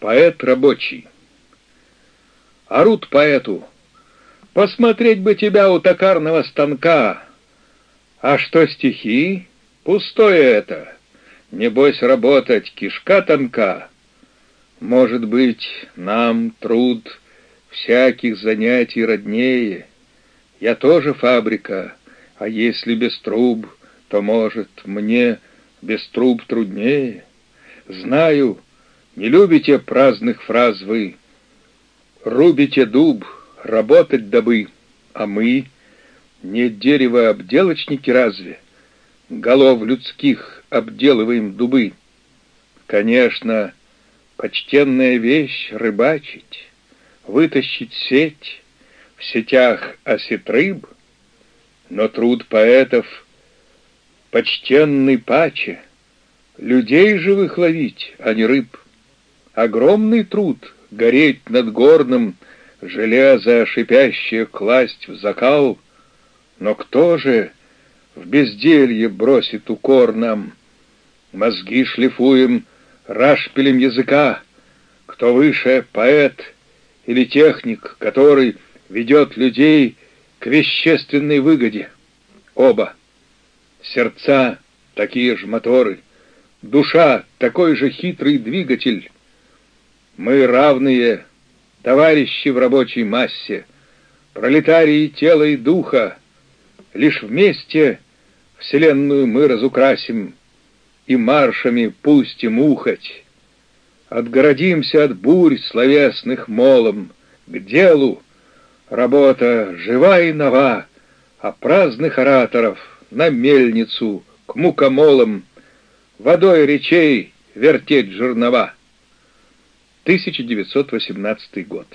Поэт рабочий. Орут поэту. Посмотреть бы тебя у токарного станка. А что стихи? Пустое это. Небось, работать кишка тонка. Может быть, нам труд всяких занятий роднее. Я тоже фабрика, а если без труб, то, может, мне без труб труднее. Знаю, не любите праздных фраз вы, Рубите дуб, работать добы, а мы Не дерево-обделочники разве? Голов людских обделываем дубы. Конечно, почтенная вещь рыбачить, Вытащить сеть, в сетях осет рыб, Но труд поэтов почтенный паче, Людей живых ловить, а не рыб. Огромный труд гореть над горным, Железо шипящее класть в закал, Но кто же в безделье бросит укор нам? Мозги шлифуем рашпилем языка, Кто выше, поэт или техник, Который ведет людей к вещественной выгоде? Оба. Сердца — такие же моторы, Душа — такой же хитрый двигатель, мы равные, товарищи в рабочей массе, пролетарии тела и духа. Лишь вместе вселенную мы разукрасим и маршами пустим ухать. Отгородимся от бурь словесных молом, к делу. Работа жива и нова, а праздных ораторов на мельницу, к мукомолам, водой речей вертеть жернова. 1918 год.